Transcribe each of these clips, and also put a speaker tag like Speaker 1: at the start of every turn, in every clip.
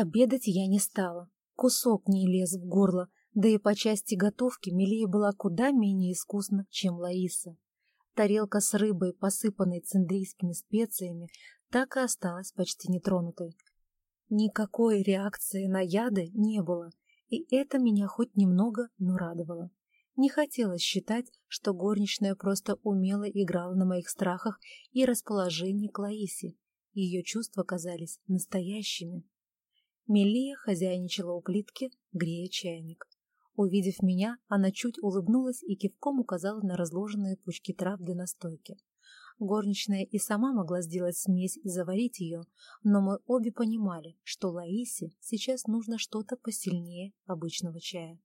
Speaker 1: Обедать я не стала. Кусок не лез в горло, да и по части готовки Милея была куда менее искусна, чем Лаиса. Тарелка с рыбой, посыпанной циндрийскими специями, так и осталась почти нетронутой. Никакой реакции на яды не было, и это меня хоть немного, но радовало. Не хотелось считать, что горничная просто умело играла на моих страхах и расположении к Лаисе. Ее чувства казались настоящими. Мелия хозяйничала у плитки, грея чайник. Увидев меня, она чуть улыбнулась и кивком указала на разложенные пучки трав для настойки. Горничная и сама могла сделать смесь и заварить ее, но мы обе понимали, что Лаисе сейчас нужно что-то посильнее обычного чая.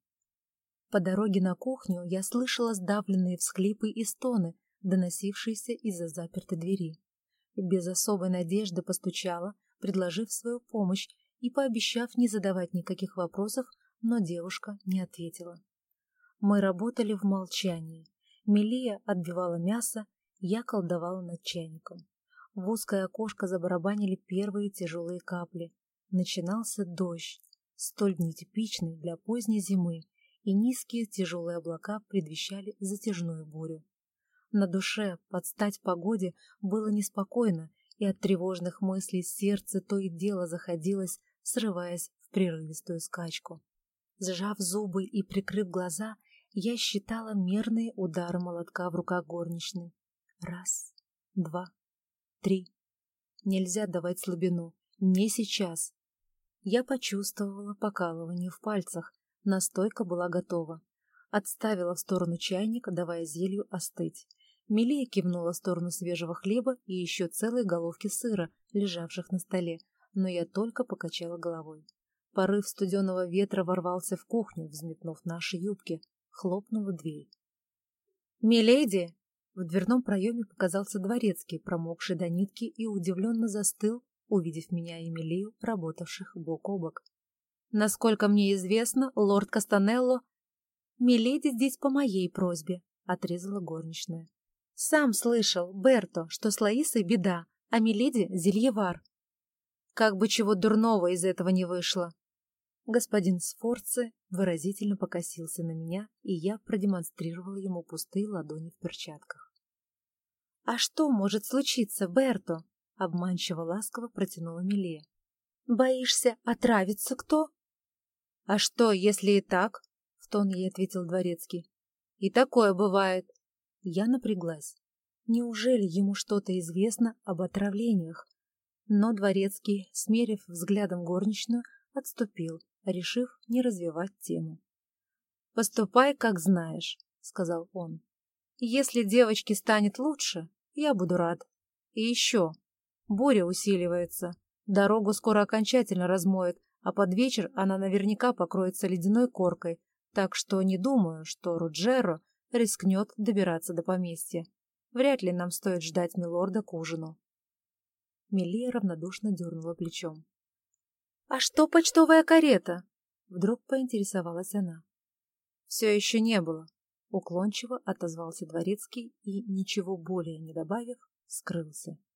Speaker 1: По дороге на кухню я слышала сдавленные всхлипы и стоны, доносившиеся из-за запертой двери. Без особой надежды постучала, предложив свою помощь и пообещав не задавать никаких вопросов, но девушка не ответила. Мы работали в молчании. Мелия отбивала мясо, я колдовала над чайником. В узкое окошко забарабанили первые тяжелые капли. Начинался дождь, столь нетипичный для поздней зимы, и низкие тяжелые облака предвещали затяжную бурю. На душе, под стать погоде, было неспокойно, и от тревожных мыслей сердце то и дело заходилось, срываясь в прерывистую скачку. Сжав зубы и прикрыв глаза, я считала мерные удары молотка в руках горничной. Раз, два, три. Нельзя давать слабину. Не сейчас. Я почувствовала покалывание в пальцах, Настойка была готова. Отставила в сторону чайник, давая зелью остыть. Милия кивнула в сторону свежего хлеба и еще целой головки сыра, лежавших на столе, но я только покачала головой. Порыв студеного ветра ворвался в кухню, взметнув наши юбки. Хлопнула дверь. «Миледи!» В дверном проеме показался дворецкий, промокший до нитки, и удивленно застыл, увидев меня и Милию, работавших бок о бок. Насколько мне известно, лорд Кастанелло... «Миледи здесь по моей просьбе», — отрезала горничная. «Сам слышал, Берто, что с Лаисой беда, а Миледи — зельевар. Как бы чего дурного из этого не вышло». Господин Сфорце выразительно покосился на меня, и я продемонстрировала ему пустые ладони в перчатках. «А что может случиться, Берто?» — обманчиво ласково протянула Миле. «Боишься, отравится кто?» «А что, если и так?» — в тон ей ответил дворецкий. «И такое бывает». Я напряглась. Неужели ему что-то известно об отравлениях? Но дворецкий, смерив взглядом горничную, отступил, решив не развивать тему. «Поступай, как знаешь», — сказал он. «Если девочке станет лучше, я буду рад. И еще. Буря усиливается. Дорогу скоро окончательно размоет, а под вечер она наверняка покроется ледяной коркой, так что не думаю, что Руджеро рискнет добираться до поместья. Вряд ли нам стоит ждать милорда к ужину. Милия равнодушно дернула плечом. — А что почтовая карета? — вдруг поинтересовалась она. — Все еще не было. Уклончиво отозвался дворецкий и, ничего более не добавив, скрылся.